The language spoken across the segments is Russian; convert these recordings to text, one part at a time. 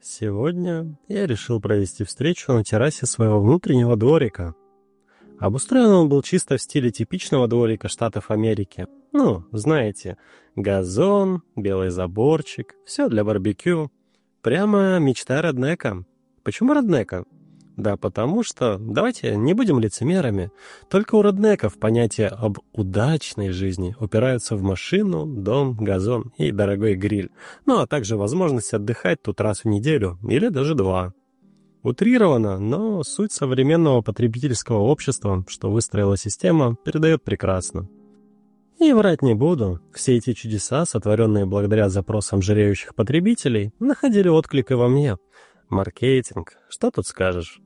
Сегодня я решил провести встречу на террасе своего внутреннего дворика. Обустроен он был чисто в стиле типичного дворика Штатов Америки. Ну, знаете, газон, белый заборчик, все для барбекю. Прямо мечта Роднека. Почему Роднека? Да потому что, давайте не будем лицемерами, только у Роднеков понятия об удачной жизни упираются в машину, дом, газон и дорогой гриль, ну а также возможность отдыхать тут раз в неделю или даже два. Утрировано, но суть современного потребительского общества, что выстроила система, передает прекрасно. И врать не буду, все эти чудеса, сотворенные благодаря запросам жиреющих потребителей, находили отклик и во мне. Маркетинг, что тут скажешь?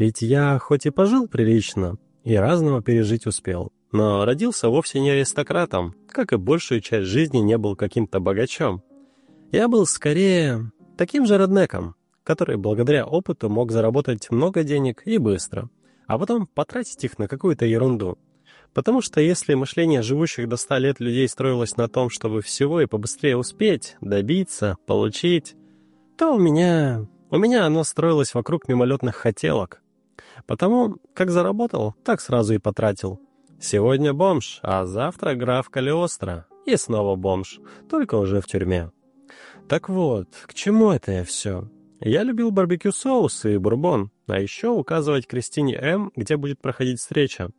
Ведь я хоть и пожил прилично, и разного пережить успел, но родился вовсе не аристократом, как и большую часть жизни не был каким-то богачом. Я был скорее таким же роднеком, который благодаря опыту мог заработать много денег и быстро, а потом потратить их на какую-то ерунду. Потому что если мышление живущих до ста лет людей строилось на том, чтобы всего и побыстрее успеть, добиться, получить, то у меня... у меня оно строилось вокруг мимолетных хотелок. Потому как заработал, так сразу и потратил. Сегодня бомж, а завтра граф Калиостро. И снова бомж, только уже в тюрьме. Так вот, к чему это я все? Я любил барбекю-соус и бурбон, а еще указывать Кристине М., где будет проходить встреча.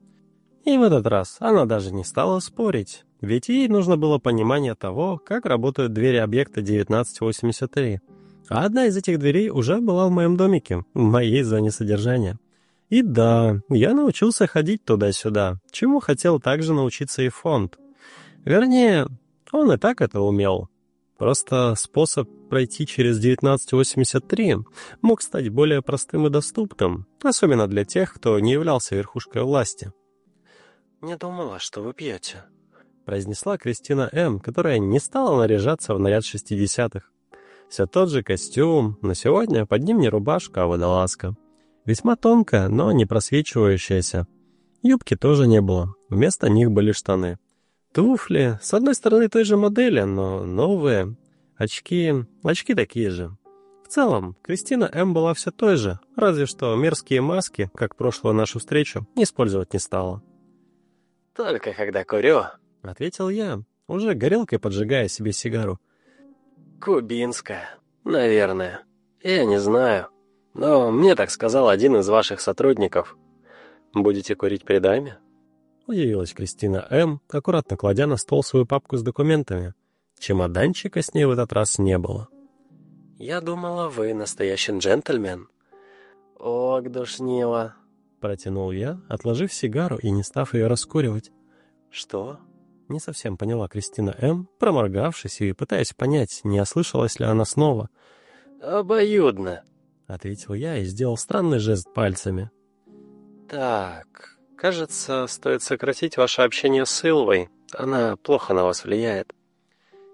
И в этот раз она даже не стала спорить, ведь ей нужно было понимание того, как работают двери объекта 1983. А одна из этих дверей уже была в моем домике, в моей зоне содержания. И да, я научился ходить туда-сюда, чему хотел также научиться и фонд. Вернее, он и так это умел, Просто способ пройти через 1983 мог стать более простым и доступным, особенно для тех, кто не являлся верхушкой власти. «Не думала, что вы пьете», — произнесла Кристина М., которая не стала наряжаться в наряд шестидесятых. Все тот же костюм, но сегодня под ним не рубашка, а водолазка. Весьма тонкая, но не просвечивающаяся. Юбки тоже не было, вместо них были штаны. Туфли, с одной стороны той же модели, но новые. Очки, очки такие же. В целом, Кристина М. была все той же, разве что мерзкие маски, как прошлую нашу встречу, использовать не стала. «Только когда курю», — ответил я, уже горелкой поджигая себе сигару. «Кубинская, наверное. Я не знаю. Но мне так сказал один из ваших сотрудников. Будете курить при даме?» Удивилась Кристина М., аккуратно кладя на стол свою папку с документами. Чемоданчика с ней в этот раз не было. «Я думала, вы настоящий джентльмен». «Ох, душнило», — протянул я, отложив сигару и не став ее раскуривать. «Что?» — не совсем поняла Кристина М., проморгавшись и пытаясь понять, не ослышалась ли она снова. «Обоюдно», — ответил я и сделал странный жест пальцами. «Так, Кажется, стоит сократить ваше общение с Илвой. Она плохо на вас влияет.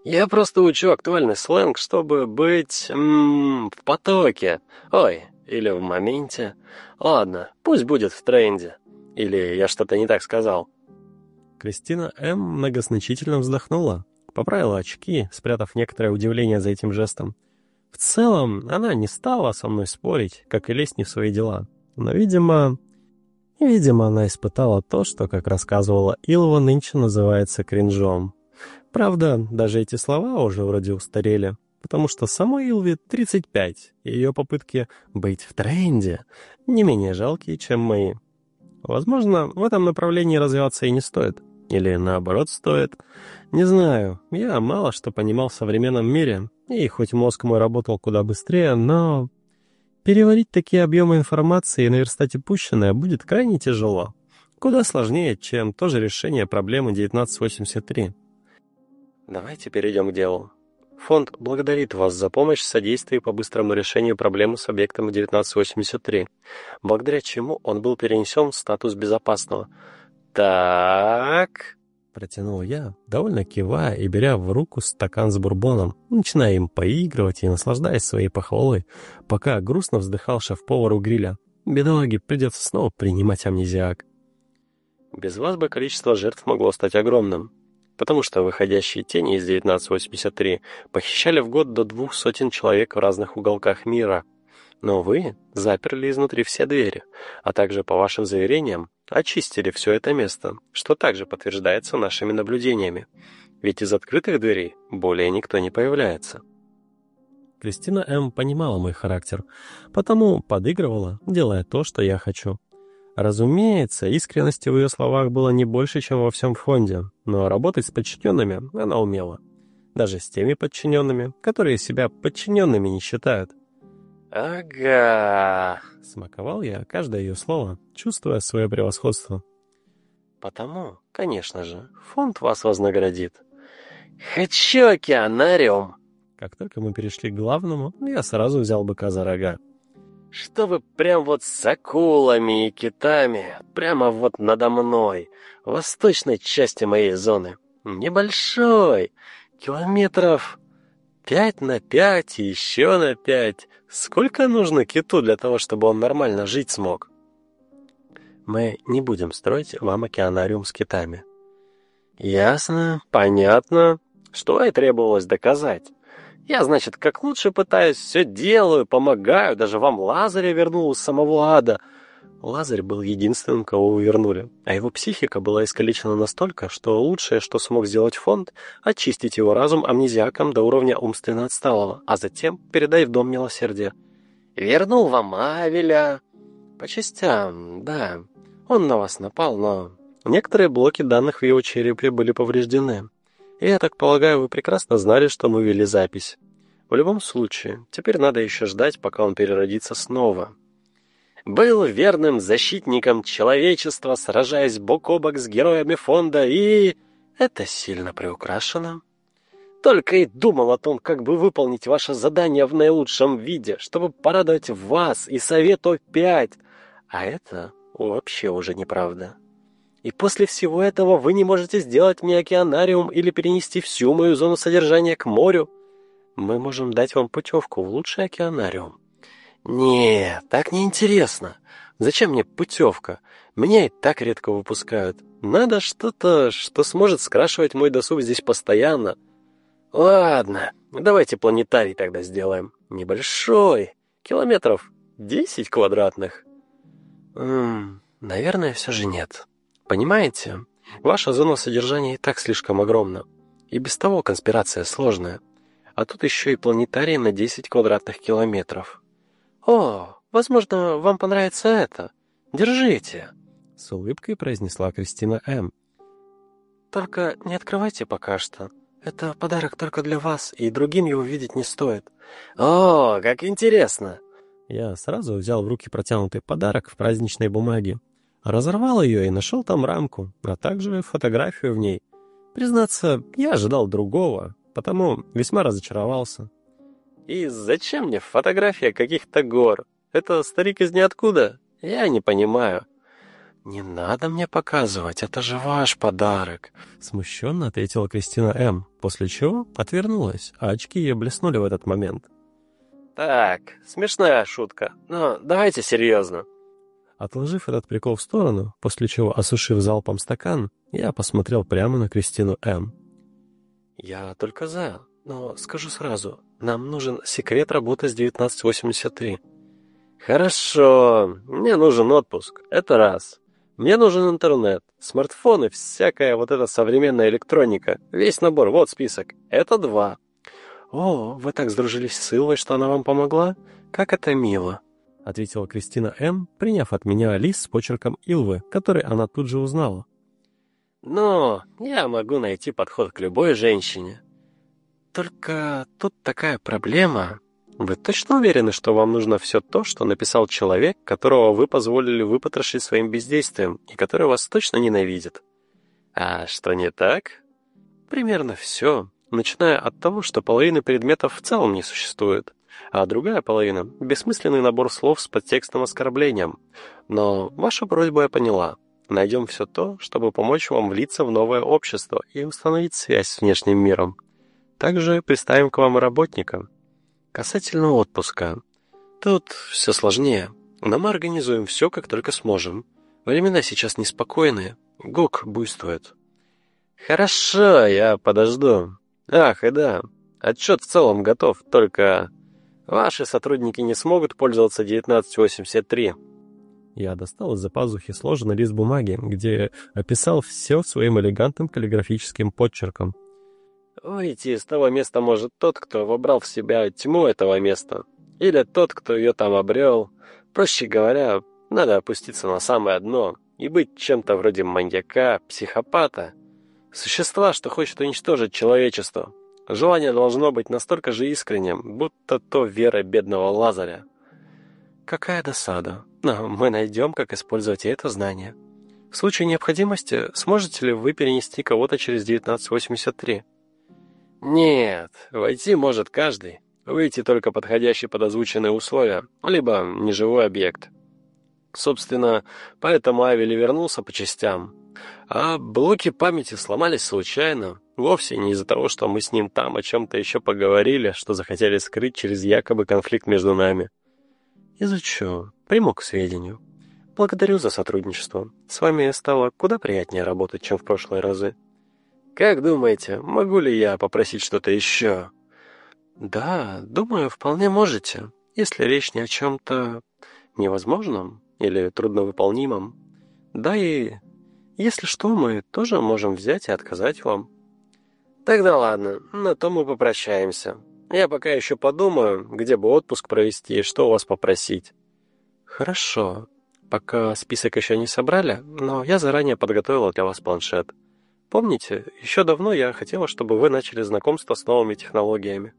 Я просто учу актуальный сленг, чтобы быть... М -м, в потоке. Ой, или в моменте. Ладно, пусть будет в тренде. Или я что-то не так сказал. Кристина М. многозначительно вздохнула, поправила очки, спрятав некоторое удивление за этим жестом. В целом, она не стала со мной спорить, как и лезть не в свои дела. Но, видимо, Видимо, она испытала то, что, как рассказывала Илова, нынче называется кринжом. Правда, даже эти слова уже вроде устарели, потому что самой Илве 35, и ее попытки быть в тренде не менее жалкие, чем мои. Возможно, в этом направлении развиваться и не стоит. Или наоборот стоит. Не знаю, я мало что понимал в современном мире, и хоть мозг мой работал куда быстрее, но Переварить такие объемы информации и наверстать упущенное будет крайне тяжело. Куда сложнее, чем то же решение проблемы 1983. Давайте перейдем к делу. Фонд благодарит вас за помощь в содействии по быстрому решению проблемы с объектом 1983, благодаря чему он был перенесен в статус безопасного. Так... Протянул я, довольно кивая и беря в руку стакан с бурбоном, начиная им поигрывать и наслаждаясь своей похвалой, пока грустно вздыхал шеф-повар у гриля. Бедолаге придется снова принимать амнезиак. Без вас бы количество жертв могло стать огромным. потому что выходящие тени из 1983 похищали в год до двух сотен человек в разных уголках мира. Но вы заперли изнутри все двери, а также, по вашим заверениям, очистили все это место, что также подтверждается нашими наблюдениями. Ведь из открытых дверей более никто не появляется. Кристина М. понимала мой характер, потому подыгрывала, делая то, что я хочу. Разумеется, искренности в ее словах было не больше, чем во всем фонде, но работать с подчиненными она умела. Даже с теми подчиненными, которые себя подчиненными не считают. «Ага», — смаковал я каждое ее слово, чувствуя свое превосходство. «Потому, конечно же, фонд вас вознаградит. Хочу океанариум!» Как только мы перешли к главному, я сразу взял быка за рога. Чтобы прям вот с акулами и китами, прямо вот надо мной, в восточной части моей зоны. Небольшой, километров пять на пять еще на пять. Сколько нужно киту для того, чтобы он нормально жить смог? Мы не будем строить вам океанариум с китами. Ясно, понятно. Что и требовалось доказать. Я, значит, как лучше пытаюсь, все делаю, помогаю, даже вам Лазаря вернул из самого ада. Лазарь был единственным, кого вы вернули, а его психика была искалечена настолько, что лучшее, что смог сделать фонд, очистить его разум амнезиаком до уровня умственно отсталого, а затем передать в Дом Милосердия. Вернул вам Авеля. По частям, да. Он на вас напал, но некоторые блоки данных в его черепе были повреждены. И я так полагаю, вы прекрасно знали, что мы вели запись. В любом случае, теперь надо еще ждать, пока он переродится снова. Был верным защитником человечества, сражаясь бок о бок с героями фонда, и... Это сильно приукрашено. Только и думал о том, как бы выполнить ваше задание в наилучшем виде, чтобы порадовать вас и Совет О5. А это вообще уже неправда. И после всего этого вы не можете сделать мне океанариум или перенести всю мою зону содержания к морю. Мы можем дать вам путевку в лучший океанариум. Не, так неинтересно. Зачем мне путевка? Меня и так редко выпускают. Надо что-то, что сможет скрашивать мой досуг здесь постоянно. Ладно, давайте планетарий тогда сделаем. Небольшой, километров десять квадратных. Ммм, наверное, все же нет. Понимаете, ваша зона содержания и так слишком огромна. И без того конспирация сложная. А тут еще и планетарий на 10 квадратных километров. О, возможно, вам понравится это. Держите. С улыбкой произнесла Кристина М. Только не открывайте пока что. Это подарок только для вас, и другим его видеть не стоит. О, как интересно. Я сразу взял в руки протянутый подарок в праздничной бумаге Разорвал ее и нашел там рамку, а также фотографию в ней. Признаться, я ожидал другого, потому весьма разочаровался. «И зачем мне фотография каких-то гор? Это старик из ниоткуда? Я не понимаю». «Не надо мне показывать, это же ваш подарок», — смущенно ответила Кристина М., после чего отвернулась, а очки ее блеснули в этот момент. «Так, смешная шутка, но давайте серьезно. Отложив этот прикол в сторону, после чего, осушив залпом стакан, я посмотрел прямо на Кристину М. «Я только за, но скажу сразу, нам нужен секрет работы с 1983». «Хорошо, мне нужен отпуск, это раз. Мне нужен интернет, смартфоны, всякая вот эта современная электроника, весь набор, вот список, это два». «О, вы так сдружились с Илвой, что она вам помогла? Как это мило!» ответила Кристина М., приняв от меня лист с почерком Илвы, который она тут же узнала. «Но я могу найти подход к любой женщине. Только тут такая проблема. Вы точно уверены, что вам нужно все то, что написал человек, которого вы позволили выпотрошить своим бездействием и который вас точно ненавидит? А что не так? Примерно все, начиная от того, что половины предметов в целом не существует а другая половина — бессмысленный набор слов с подтекстом оскорблением. Но вашу просьбу я поняла. Найдем все то, чтобы помочь вам влиться в новое общество и установить связь с внешним миром. Также представим к вам работника. Касательно отпуска. Тут все сложнее, но мы организуем все, как только сможем. Времена сейчас неспокойные, ГОК буйствует. Хорошо, я подожду. Ах, и да, отчет в целом готов, только ваши сотрудники не смогут пользоваться 1983. Я достал из-за пазухи сложенный лист бумаги, где описал все своим элегантным каллиграфическим подчерком. Выйти из того места может тот, кто вобрал в себя тьму этого места, или тот, кто ее там обрел. Проще говоря, надо опуститься на самое дно и быть чем-то вроде маньяка, психопата, существа, что хочет уничтожить человечество. Желание должно быть настолько же искренним, будто то вера бедного Лазаря. Какая досада. Но мы найдем, как использовать это знание. В случае необходимости, сможете ли вы перенести кого-то через 1983? Нет, войти может каждый. Выйти только подходящий под озвученные условия, либо неживой объект. Собственно, поэтому Авели вернулся по частям. А блоки памяти сломались случайно. Вовсе не из-за того, что мы с ним там о чем-то еще поговорили, что захотели скрыть через якобы конфликт между нами. Изучу. Приму к сведению. Благодарю за сотрудничество. С вами стало куда приятнее работать, чем в прошлые разы. Как думаете, могу ли я попросить что-то еще? Да, думаю, вполне можете, если речь не о чем-то невозможном или трудновыполнимом. Да и, если что, мы тоже можем взять и отказать вам. Тогда ладно, на то мы попрощаемся. Я пока еще подумаю, где бы отпуск провести и что у вас попросить. Хорошо. Пока список еще не собрали, но я заранее подготовила для вас планшет. Помните, еще давно я хотела, чтобы вы начали знакомство с новыми технологиями.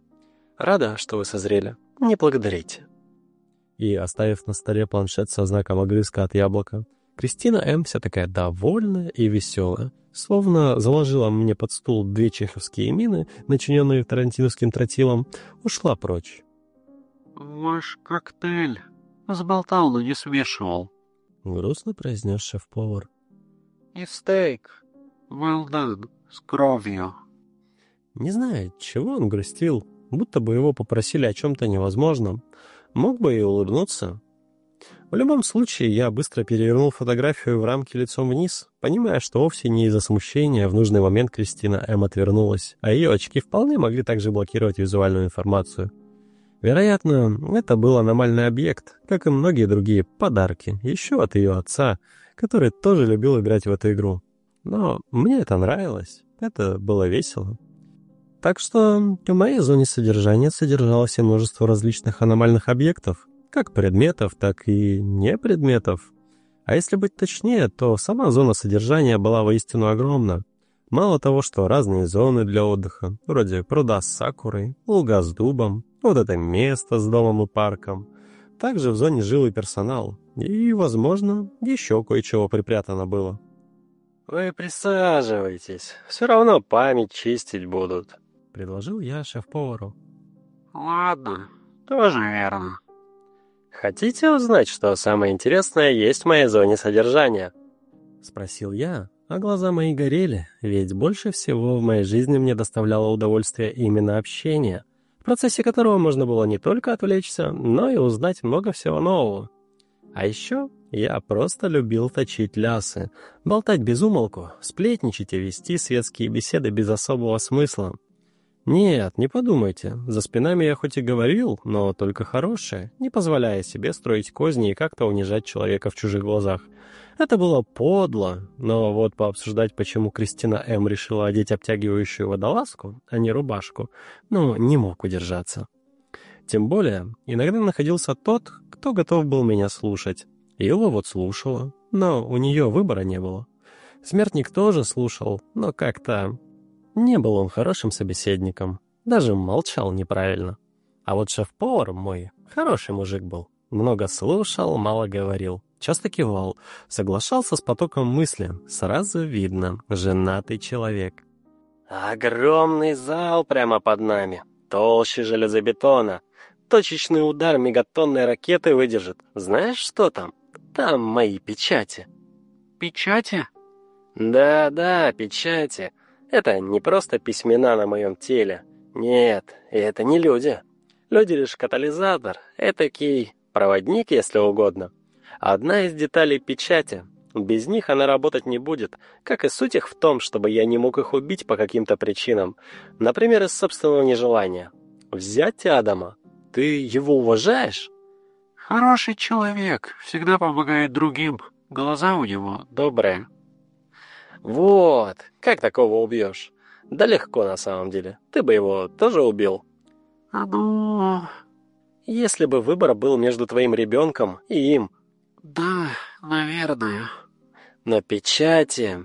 Рада, что вы созрели. Не благодарите. И, оставив на столе планшет со знаком огрызка от яблока, Кристина М. вся такая довольная и веселая, словно заложила мне под стул две чеховские мины, начиненные тарантиновским тротилом, ушла прочь. «Ваш коктейль сболтал, но не смешивал», — грустно произнес шеф-повар. «И стейк Well с кровью. Не знаю, чего он грустил, будто бы его попросили о чем-то невозможном. Мог бы и улыбнуться. В любом случае, я быстро перевернул фотографию в рамке лицом вниз, понимая, что вовсе не из-за смущения в нужный момент Кристина М. отвернулась, а ее очки вполне могли также блокировать визуальную информацию. Вероятно, это был аномальный объект, как и многие другие подарки, еще от ее отца, который тоже любил играть в эту игру. Но мне это нравилось, это было весело. Так что в моей зоне содержания содержалось и множество различных аномальных объектов, как предметов, так и не предметов. А если быть точнее, то сама зона содержания была воистину огромна. Мало того, что разные зоны для отдыха, вроде пруда с сакурой, луга с дубом, вот это место с домом и парком. Также в зоне жил и персонал, и, возможно, еще кое-чего припрятано было. «Вы присаживайтесь, все равно память чистить будут», — предложил я шеф-повару. «Ладно, тоже верно». «Хотите узнать, что самое интересное есть в моей зоне содержания?» — спросил я, а глаза мои горели, ведь больше всего в моей жизни мне доставляло удовольствие именно общение, в процессе которого можно было не только отвлечься, но и узнать много всего нового. А еще я просто любил точить лясы, болтать без умолку, сплетничать и вести светские беседы без особого смысла. Нет, не подумайте, за спинами я хоть и говорил, но только хорошее, не позволяя себе строить козни и как-то унижать человека в чужих глазах. Это было подло, но вот пообсуждать, почему Кристина М. решила одеть обтягивающую водолазку, а не рубашку, ну, не мог удержаться. Тем более, иногда находился тот, кто готов был меня слушать. Его вот слушала, но у нее выбора не было. Смертник тоже слушал, но как-то... Не был он хорошим собеседником, даже молчал неправильно. А вот шеф-повар мой хороший мужик был. Много слушал, мало говорил. Часто кивал, соглашался с потоком мысли. Сразу видно, женатый человек. «Огромный зал прямо под нами, толще железобетона. Точечный удар мегатонной ракеты выдержит. Знаешь, что там?» Там мои печати». «Печати?» «Да-да, печати. Это не просто письмена на моем теле. Нет, это не люди. Люди лишь катализатор, этакий проводник, если угодно. Одна из деталей печати — Без них она работать не будет, как и суть их в том, чтобы я не мог их убить по каким-то причинам, например, из собственного нежелания. Взять Адама. Ты его уважаешь? Хороший человек, всегда помогает другим. Глаза у него добрые. Вот, как такого убьешь? Да легко на самом деле. Ты бы его тоже убил. А ну... Если бы выбор был между твоим ребенком и им. Да, наверное. Но печати...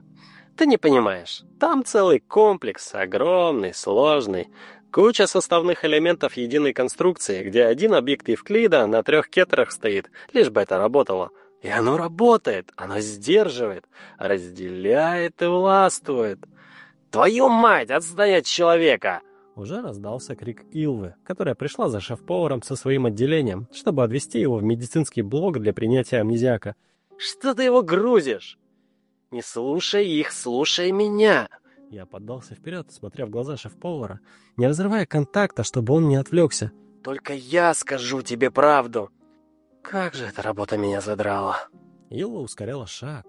Ты не понимаешь. Там целый комплекс, огромный, сложный. Куча составных элементов единой конструкции, где один объект Евклида на трех кетерах стоит, лишь бы это работало. И оно работает, оно сдерживает, разделяет и властвует. «Твою мать, отстань от человека!» Уже раздался крик Илвы, которая пришла за шеф-поваром со своим отделением, чтобы отвезти его в медицинский блок для принятия амнезиака. «Что ты его грузишь? Не слушай их, слушай меня!» Я поддался вперед, смотря в глаза шеф-повара, не разрывая контакта, чтобы он не отвлекся. «Только я скажу тебе правду!» Как же эта работа меня задрала. Илла ускоряла шаг.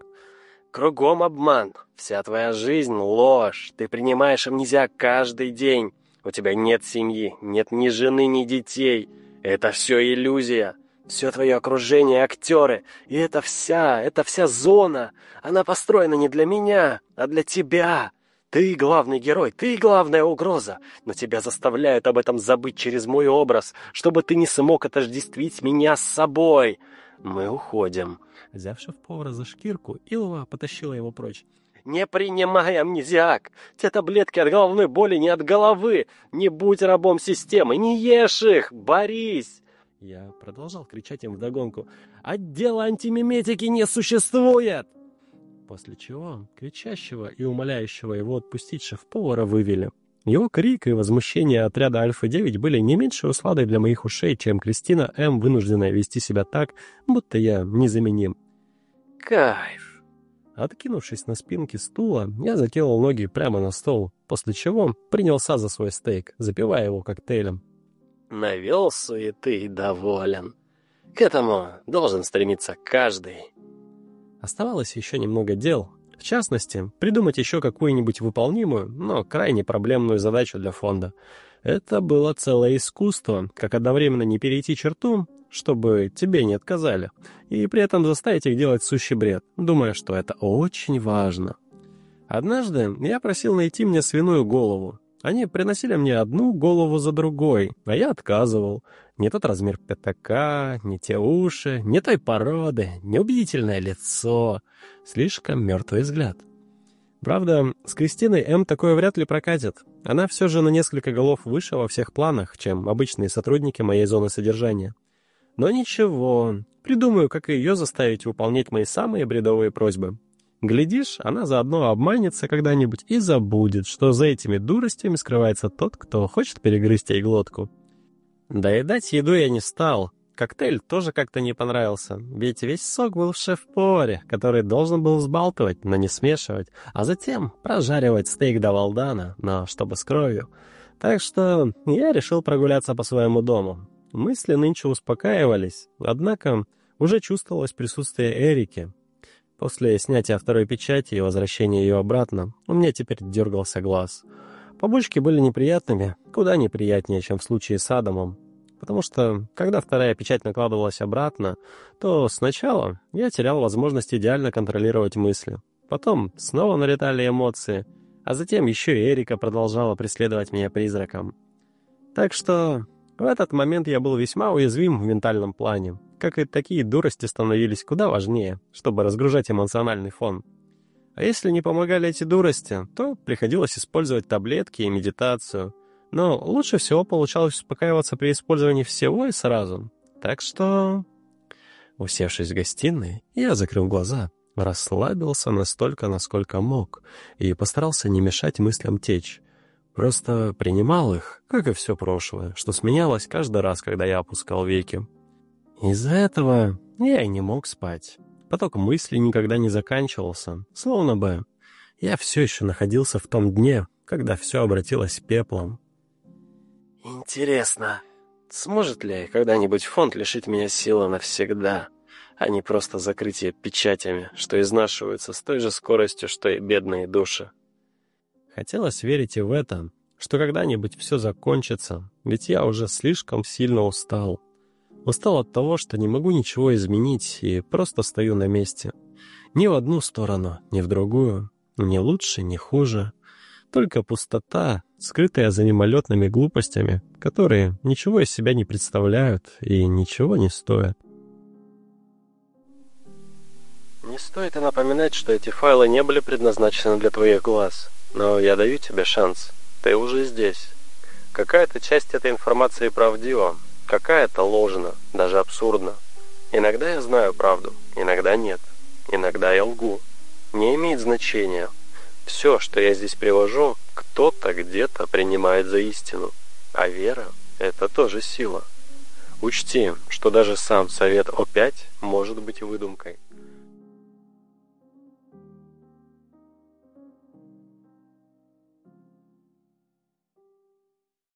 Кругом обман. Вся твоя жизнь — ложь. Ты принимаешь амнезиак каждый день. У тебя нет семьи, нет ни жены, ни детей. Это все иллюзия. Все твое окружение — актеры. И это вся, это вся зона. Она построена не для меня, а для тебя. Ты главный герой, ты главная угроза, но тебя заставляют об этом забыть через мой образ, чтобы ты не смог отождествить меня с собой. Мы уходим». Взявши в повара за шкирку, Илова потащила его прочь. «Не принимай амнезиак! Те таблетки от головной боли не от головы! Не будь рабом системы, не ешь их! Борись!» Я продолжал кричать им вдогонку. «Отдела антимиметики не существует!» После чего кричащего и умоляющего его отпустить шеф-повара вывели. Его крик и возмущение отряда Альфа-9 были не меньше усладой для моих ушей, чем Кристина М., вынужденная вести себя так, будто я незаменим. Кайф. Откинувшись на спинке стула, я закинул ноги прямо на стол, после чего принялся за свой стейк, запивая его коктейлем. Навел суеты и доволен. К этому должен стремиться каждый. Оставалось еще немного дел. В частности, придумать еще какую-нибудь выполнимую, но крайне проблемную задачу для фонда. Это было целое искусство, как одновременно не перейти черту, чтобы тебе не отказали, и при этом заставить их делать сущий бред, думая, что это очень важно. Однажды я просил найти мне свиную голову, они приносили мне одну голову за другой, а я отказывал. Не тот размер пятака, не те уши, не той породы, неубедительное лицо. Слишком мертвый взгляд. Правда, с Кристиной М такое вряд ли прокатит. Она все же на несколько голов выше во всех планах, чем обычные сотрудники моей зоны содержания. Но ничего, придумаю, как ее заставить выполнять мои самые бредовые просьбы. Глядишь, она заодно обманется когда-нибудь и забудет, что за этими дуростями скрывается тот, кто хочет перегрызть ей глотку. Доедать еду я не стал. Коктейль тоже как-то не понравился, ведь весь сок был в шеф-поваре, который должен был взбалтывать, но не смешивать, а затем прожаривать стейк до валдана, но чтобы с кровью. Так что я решил прогуляться по своему дому. Мысли нынче успокаивались, однако уже чувствовалось присутствие Эрики, После снятия второй печати и возвращения ее обратно, у меня теперь дергался глаз. Побочки были неприятными, куда неприятнее, чем в случае с Адамом. Потому что, когда вторая печать накладывалась обратно, то сначала я терял возможность идеально контролировать мысли. Потом снова налетали эмоции, а затем еще и Эрика продолжала преследовать меня призраком. Так что в этот момент я был весьма уязвим в ментальном плане как и такие дурости становились куда важнее, чтобы разгружать эмоциональный фон. А если не помогали эти дурости, то приходилось использовать таблетки и медитацию. Но лучше всего получалось успокаиваться при использовании всего и сразу. Так что... Усевшись в гостиной, я закрыл глаза, расслабился настолько, насколько мог, и постарался не мешать мыслям течь. Просто принимал их, как и все прошлое, что сменялось каждый раз, когда я опускал веки. Из-за этого я и не мог спать. Поток мыслей никогда не заканчивался, словно бы я все еще находился в том дне, когда все обратилось пеплом. «Интересно, сможет ли когда-нибудь фонд лишить меня силы навсегда? а не просто закрытие печатями, что изнашиваются с той же скоростью, что и бедные души. Хотелось верить и в это, что когда-нибудь все закончится, ведь я уже слишком сильно устал. Устал от того, что не могу ничего изменить и просто стою на месте. Ни в одну сторону, ни в другую. Ни лучше, ни хуже. Только пустота, скрытая за мимолетными глупостями, которые ничего из себя не представляют и ничего не стоят. Не стоит и напоминать, что эти файлы не были предназначены для твоих глаз. Но я даю тебе шанс. Ты уже здесь. Какая-то часть этой информации правдива, какая-то ложна, даже абсурдна. Иногда я знаю правду, иногда нет. Иногда я лгу. Не имеет значения. Все, что я здесь привожу, кто-то где-то принимает за истину. А вера – это тоже сила. Учти, что даже сам совет О5 может быть выдумкой.